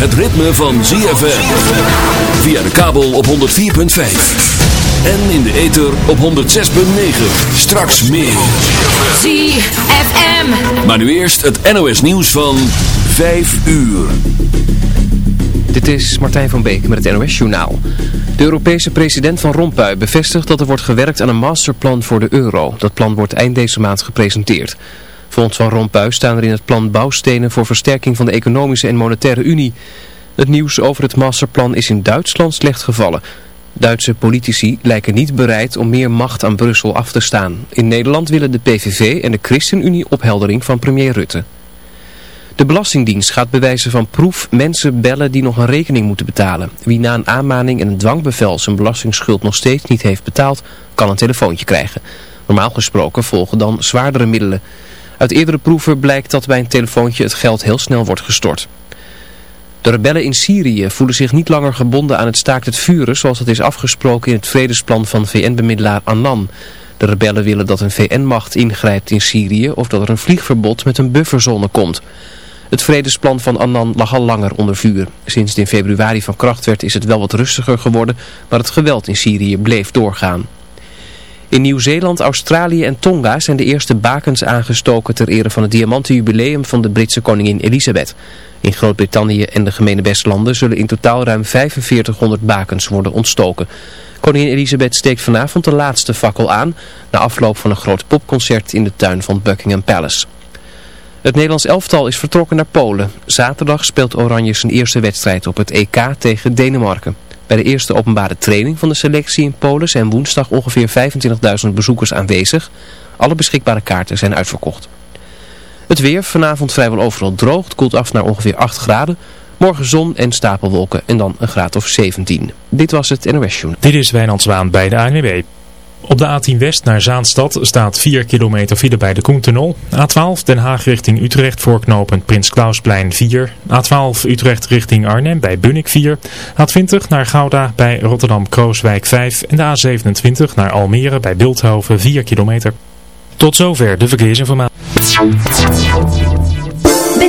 het ritme van ZFM. Via de kabel op 104.5. En in de ether op 106.9. Straks meer. ZFM. Maar nu eerst het NOS nieuws van 5 uur. Dit is Martijn van Beek met het NOS Journaal. De Europese president Van Rompuy bevestigt dat er wordt gewerkt aan een masterplan voor de euro. Dat plan wordt eind deze maand gepresenteerd. Volgens Van Rompuy staan er in het plan bouwstenen voor versterking van de economische en monetaire unie. Het nieuws over het masterplan is in Duitsland slecht gevallen. Duitse politici lijken niet bereid om meer macht aan Brussel af te staan. In Nederland willen de PVV en de ChristenUnie opheldering van premier Rutte. De Belastingdienst gaat bewijzen van proef mensen bellen die nog een rekening moeten betalen. Wie na een aanmaning en een dwangbevel zijn belastingsschuld nog steeds niet heeft betaald, kan een telefoontje krijgen. Normaal gesproken volgen dan zwaardere middelen. Uit eerdere proeven blijkt dat bij een telefoontje het geld heel snel wordt gestort. De rebellen in Syrië voelen zich niet langer gebonden aan het staakt het vuren zoals dat is afgesproken in het vredesplan van VN-bemiddelaar Annan. De rebellen willen dat een VN-macht ingrijpt in Syrië of dat er een vliegverbod met een bufferzone komt. Het vredesplan van Annan lag al langer onder vuur. Sinds het in februari van kracht werd is het wel wat rustiger geworden, maar het geweld in Syrië bleef doorgaan. In Nieuw-Zeeland, Australië en Tonga zijn de eerste bakens aangestoken ter ere van het diamantenjubileum van de Britse koningin Elisabeth. In Groot-Brittannië en de gemene bestlanden zullen in totaal ruim 4500 bakens worden ontstoken. Koningin Elisabeth steekt vanavond de laatste fakkel aan, na afloop van een groot popconcert in de tuin van Buckingham Palace. Het Nederlands elftal is vertrokken naar Polen. Zaterdag speelt Oranje zijn eerste wedstrijd op het EK tegen Denemarken. Bij de eerste openbare training van de selectie in Polen zijn woensdag ongeveer 25.000 bezoekers aanwezig. Alle beschikbare kaarten zijn uitverkocht. Het weer, vanavond vrijwel overal droog, het koelt af naar ongeveer 8 graden. Morgen zon en stapelwolken en dan een graad of 17. Dit was het NOS Journal. Dit is Wijnand Zwaan bij de ANWB. Op de A10 West naar Zaanstad staat 4 kilometer file bij de Koentunnel. A12 Den Haag richting Utrecht voorknopend Prins Klausplein 4. A12 Utrecht richting Arnhem bij Bunnik 4. A20 naar Gouda bij Rotterdam-Krooswijk 5. En de A27 naar Almere bij Beeldhoven 4 kilometer. Tot zover de verkeersinformatie.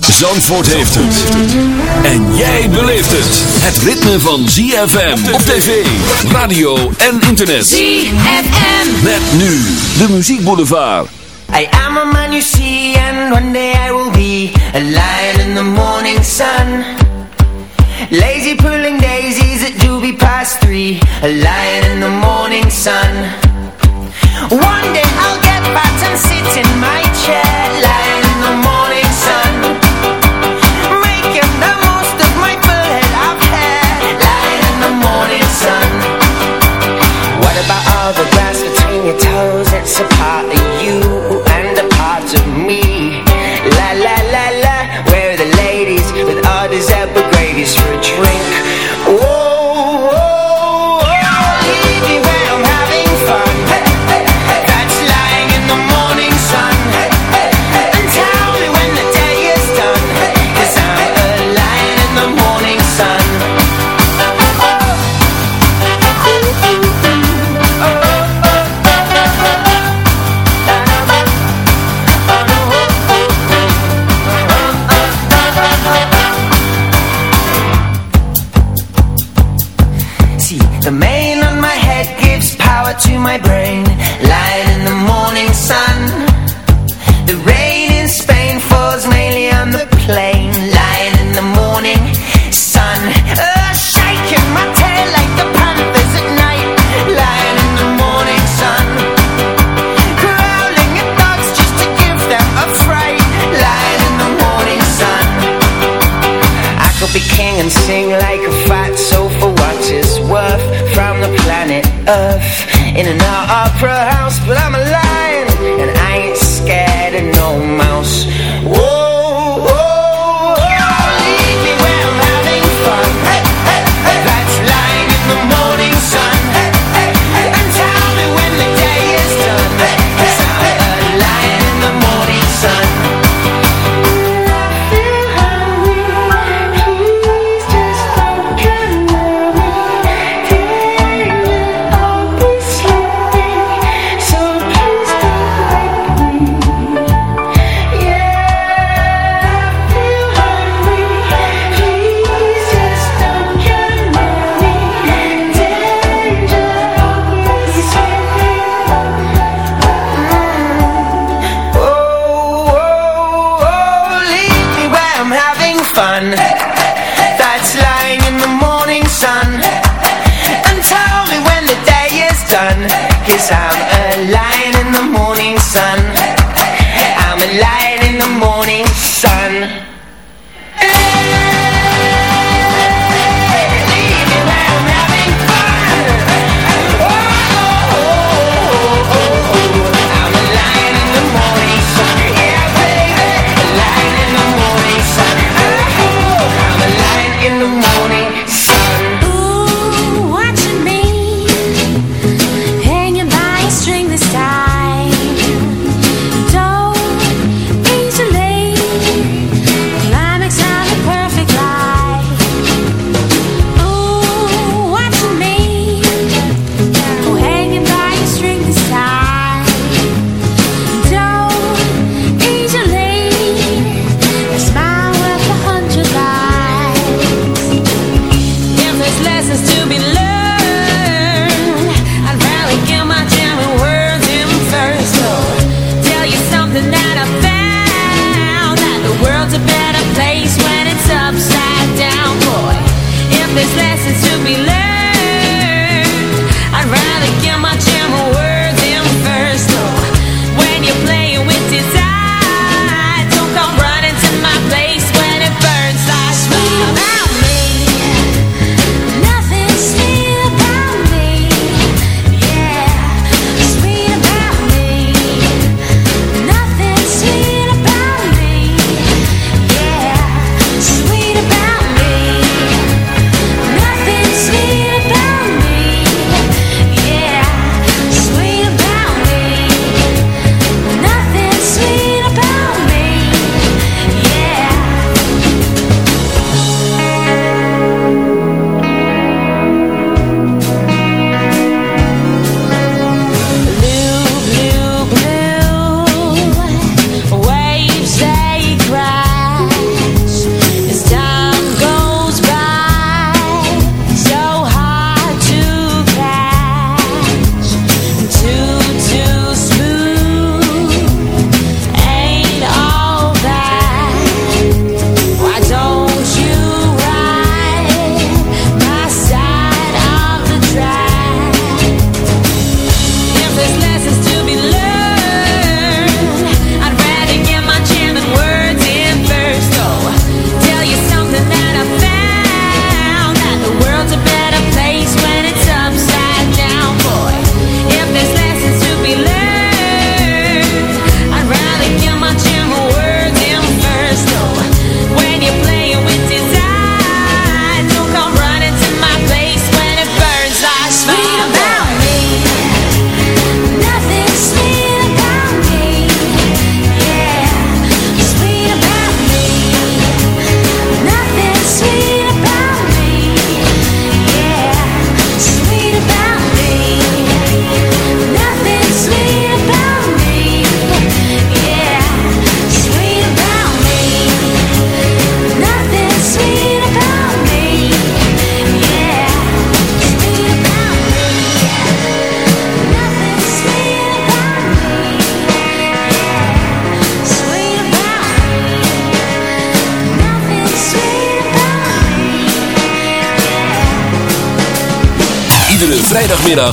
Zandvoort heeft het. En jij beleeft het. Het ritme van ZFM op tv, radio en internet. ZFM. Met nu de muziekboulevard. I am a man you see and one day I will be a lion in the morning sun Lazy pulling daisies at doobie past three A lion in the morning sun One day I'll get back and sit in my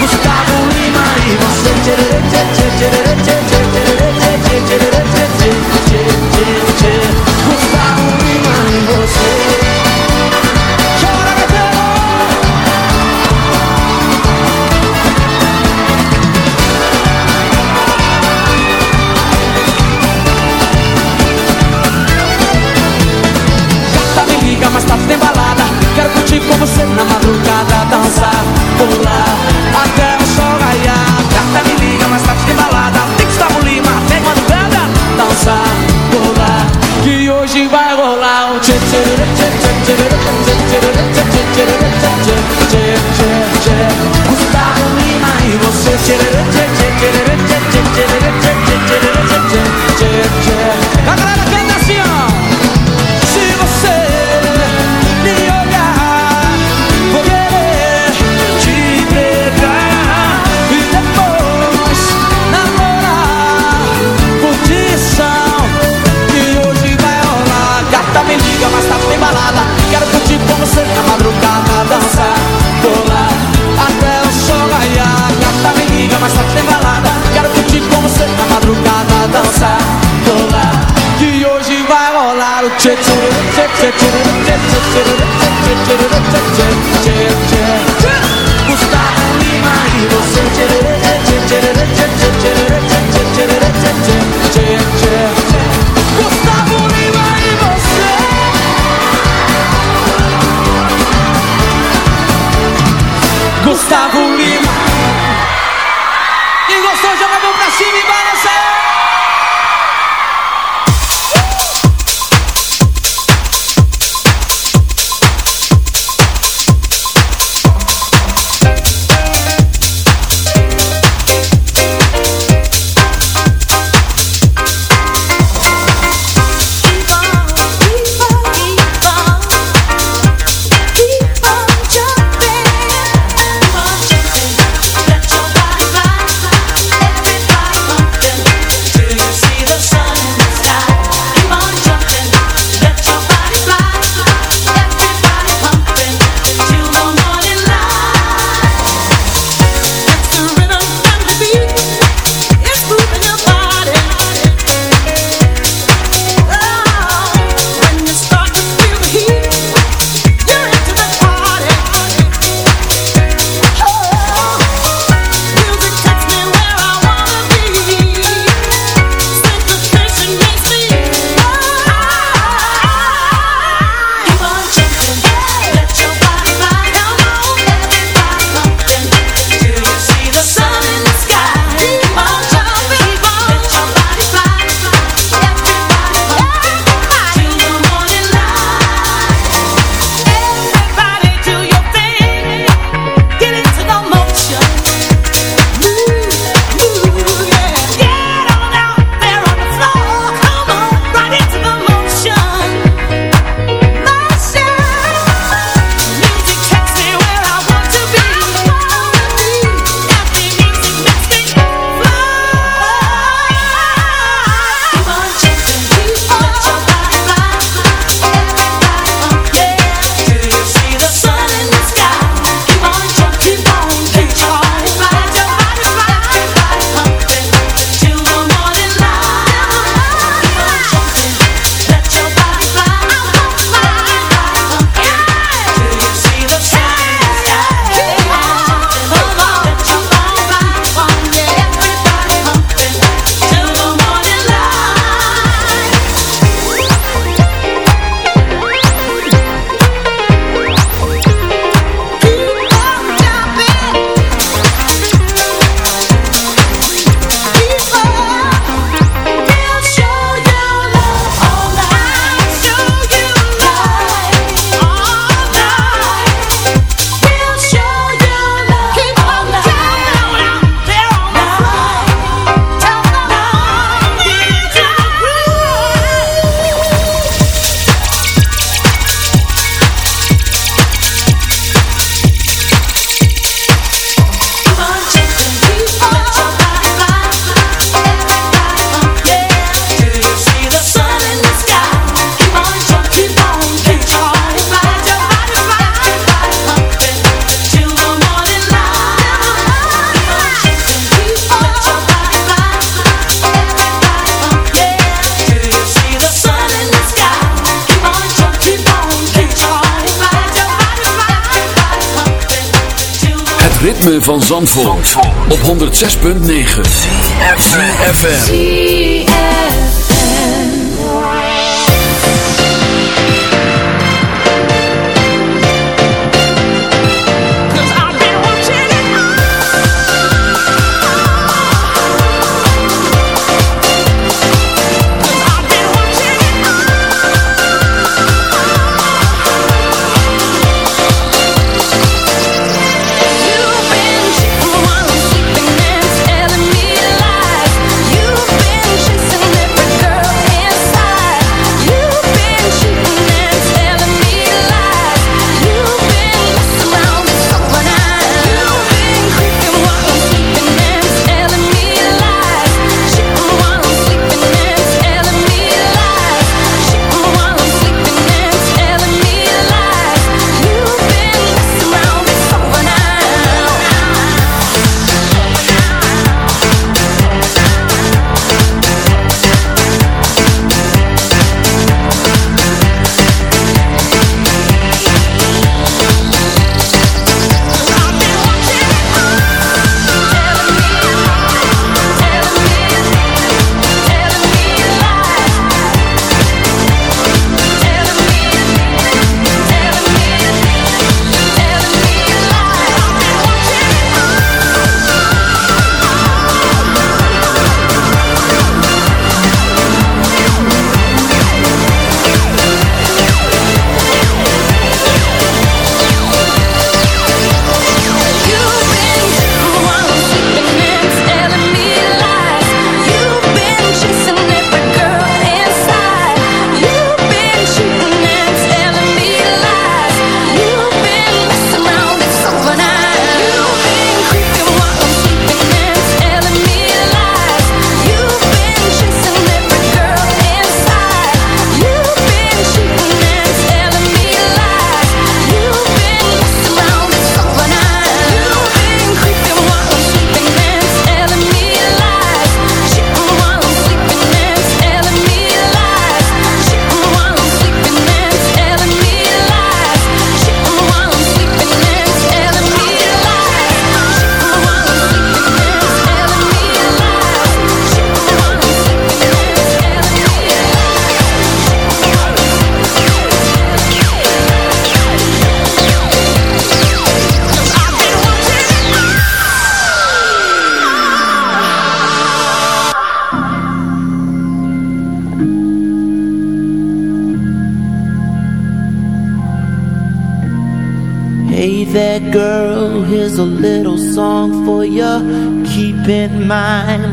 Gustavo Lima y vos 106.9 CFFM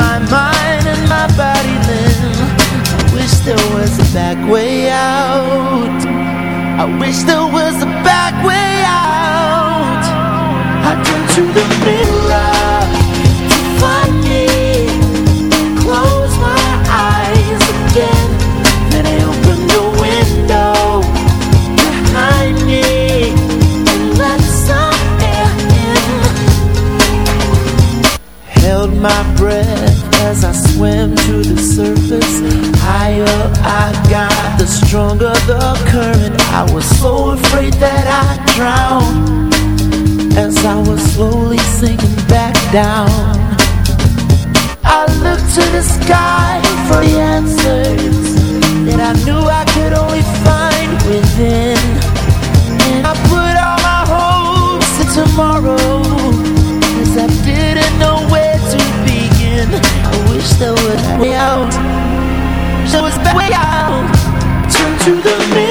My mind and my body limp. I wish there was a back way out. I wish there was a back way I got, the stronger the current. I was so afraid that I'd drown as I was slowly sinking back down. I looked to the sky for the answers that I knew I could only find within. And I put all my hopes in tomorrow, cause I didn't know where to begin. I wish there a way out. There was a way out. Turn to the mirror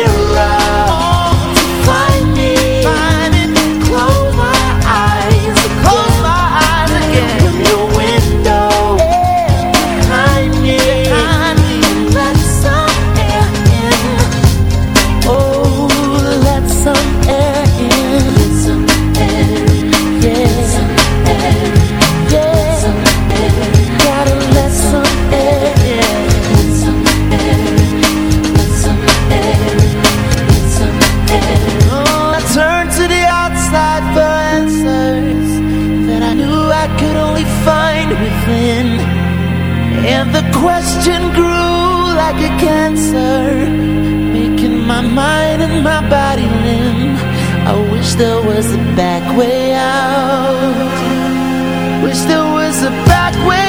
there was a back way out. Wish there was a back way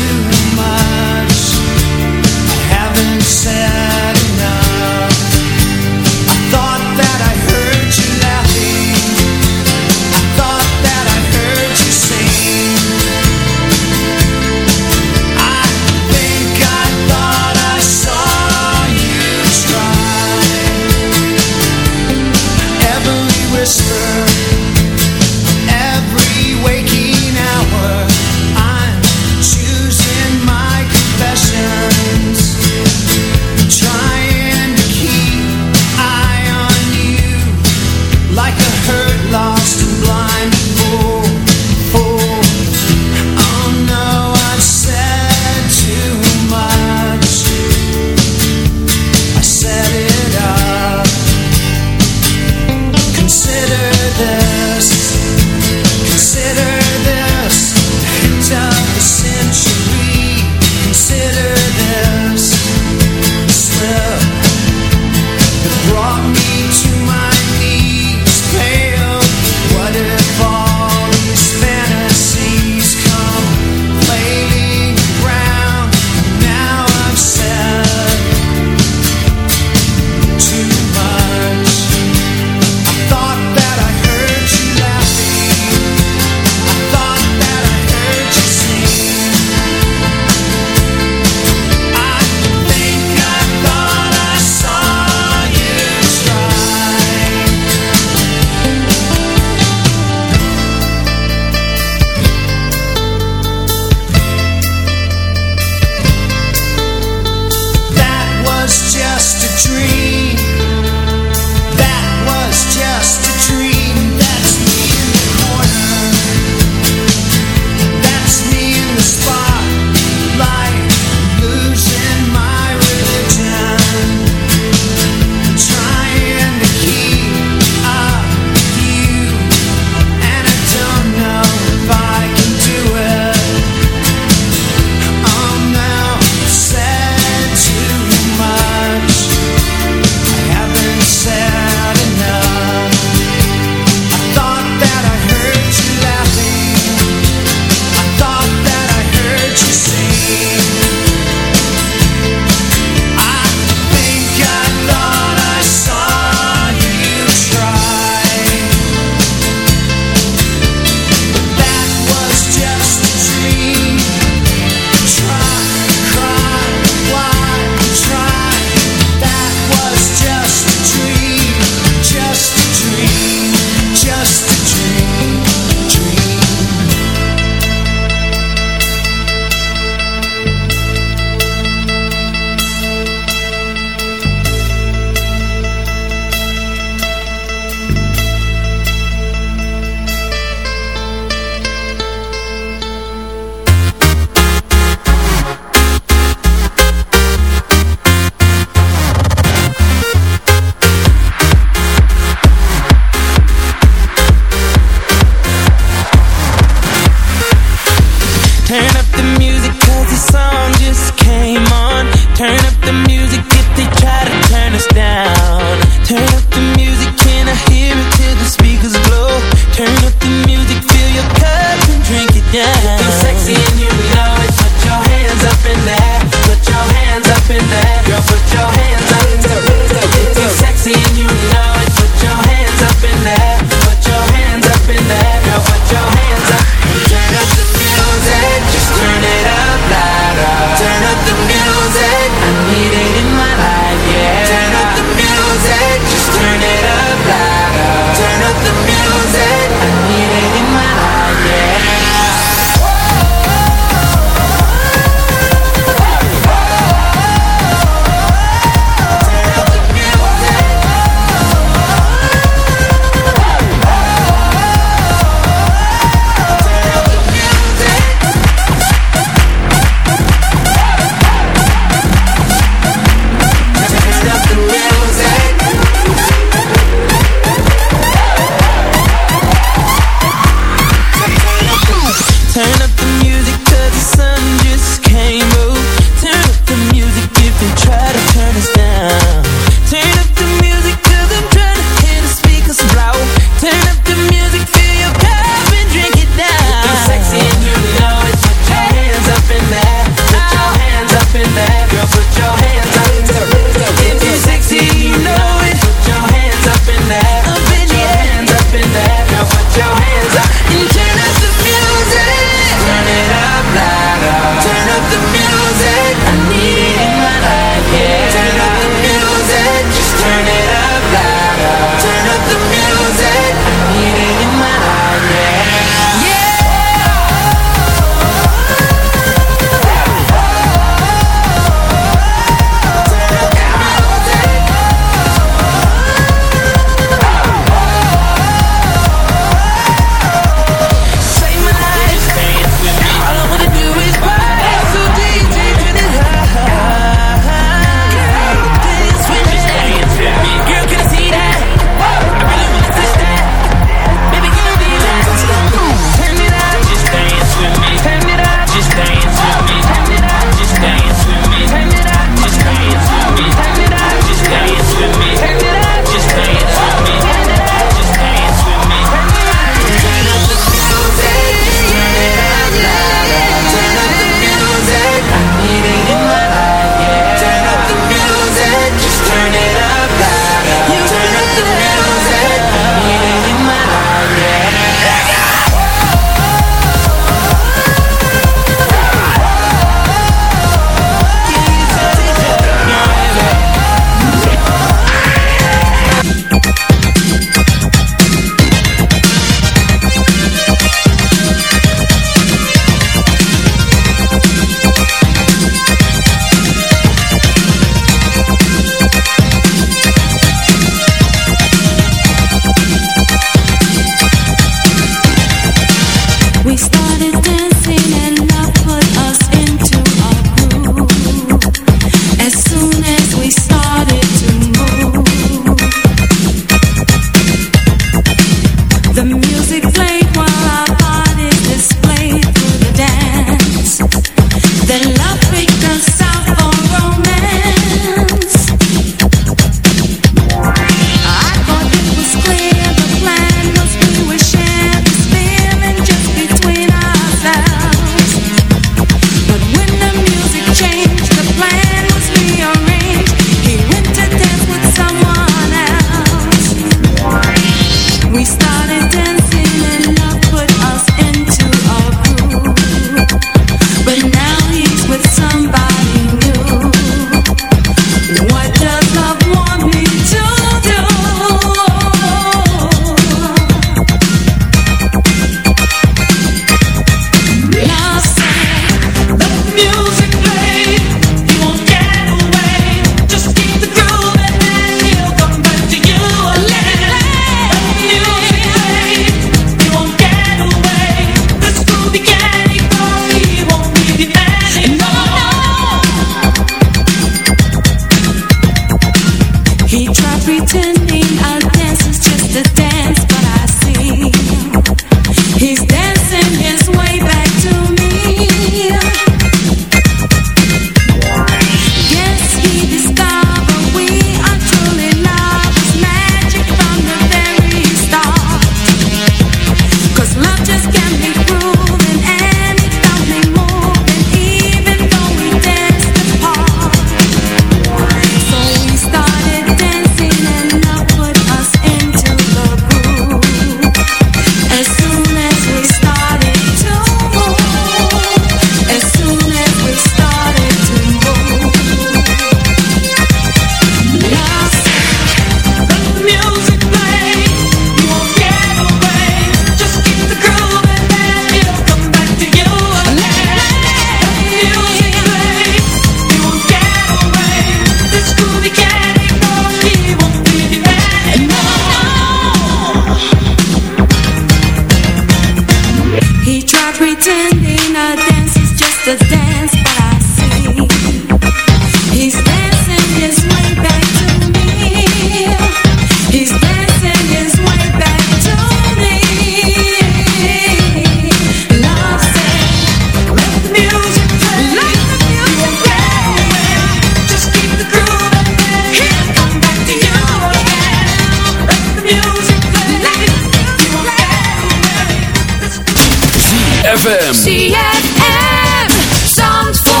play. FM. ZFM Zandvoort.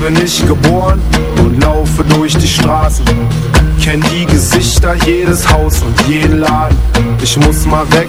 Bin ich geboren und laufe durch die Straßen. Kenn die Gesichter, jedes Haus und jeden Laden. Ich muss mal weg,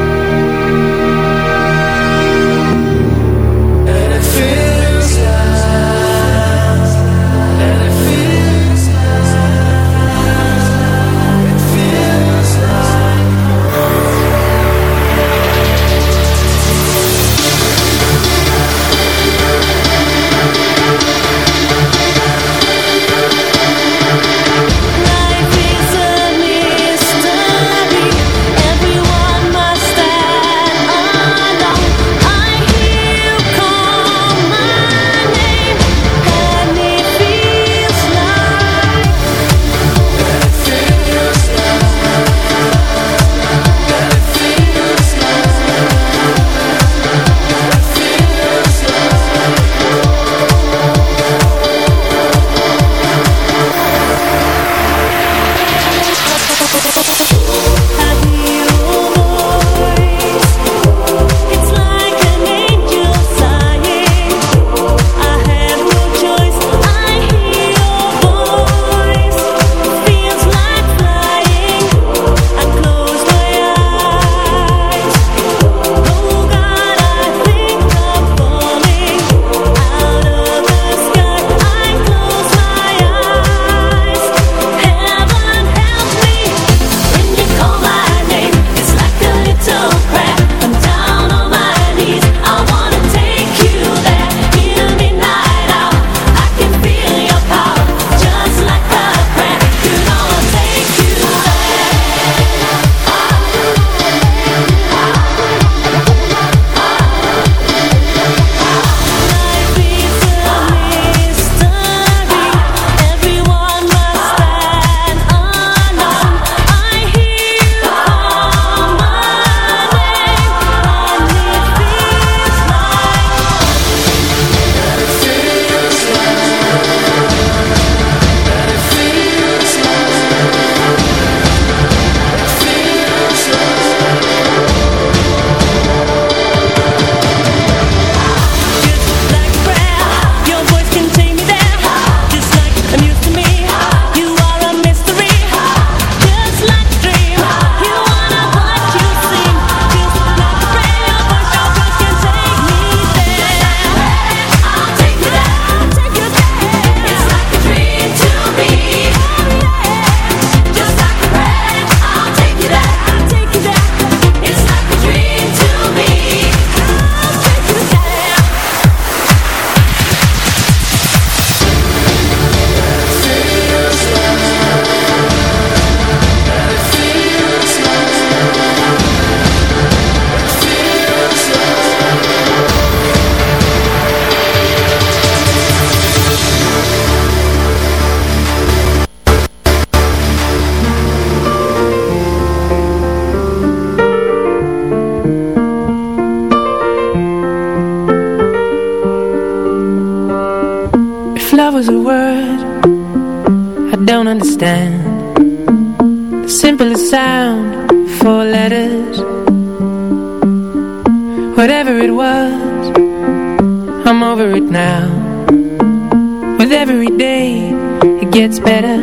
better,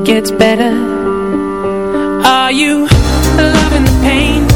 it gets better Are you loving the pain?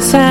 sale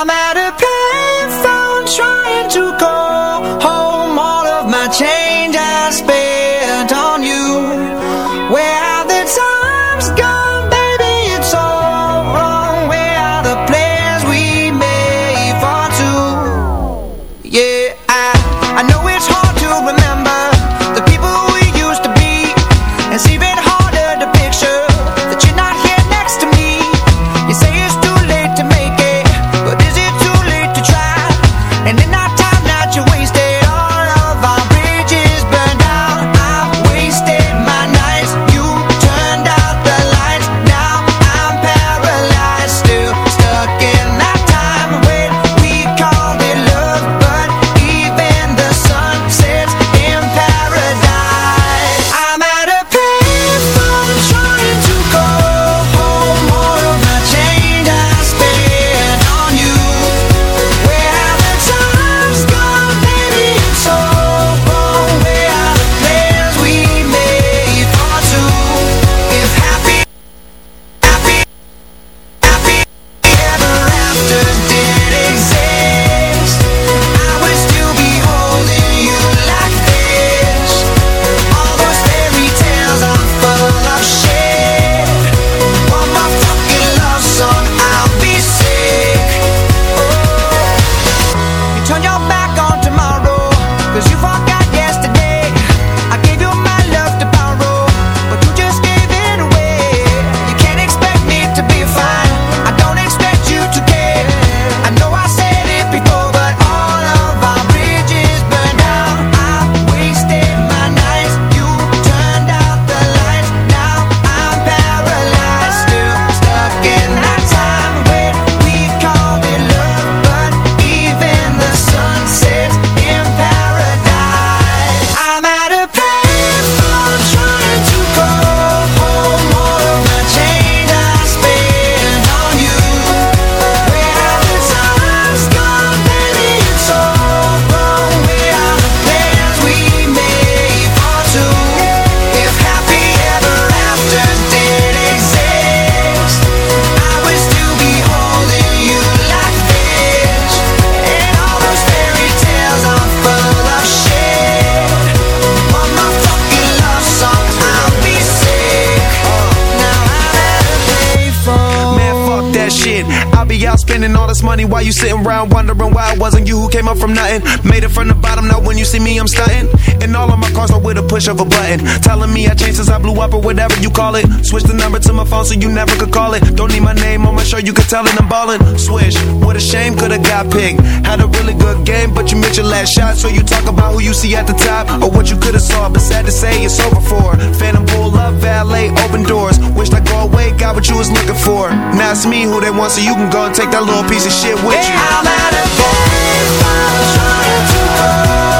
I'm out of while you sitting around wondering why it wasn't you who came up from nothing. Made it from the bottom, now when you see me, I'm stunting. And all of my cars are with a push of a button. Telling me I changed since I blew up or whatever you call it. Switch the number to my phone so you never could call it. Don't need my name on my shirt, you can tell it I'm ballin'. Swish, what a shame, could've got picked. Had a really good game, but you missed your last shot. So you talk about who you see at the top or what you could've saw. But sad to say, it's over for. Phantom pull up, valet, open doors. Wished I go away, got what you was looking for. Now it's me who they want, so you can go and take that little piece of shit with you. I'm at a baseball trying to hold